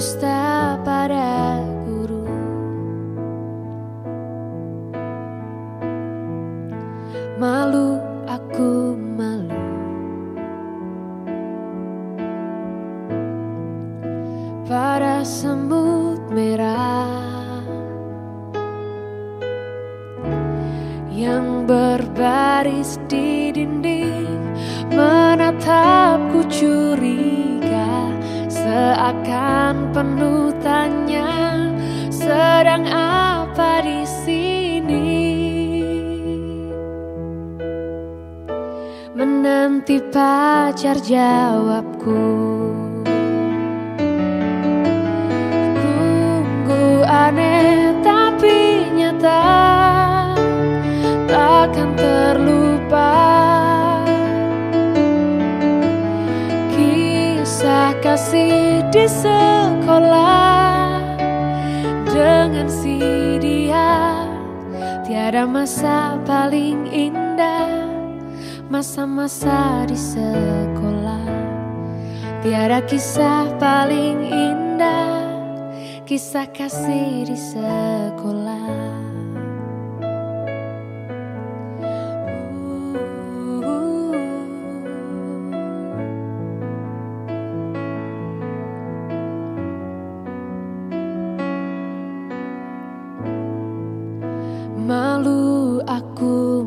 berdusta pada guru. Malu aku malu. Pada semut merah yang berbaris di dinding menatapku menanti pacar jawabku. Sungguh aneh tapi nyata takkan terlupa. Kisah kasih di sekolah dengan si dia tiada masa paling indah masa-masa di sekolah. Tiada kisah paling indah kisah kasih di sekolah. Malu aku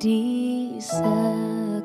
di sekolah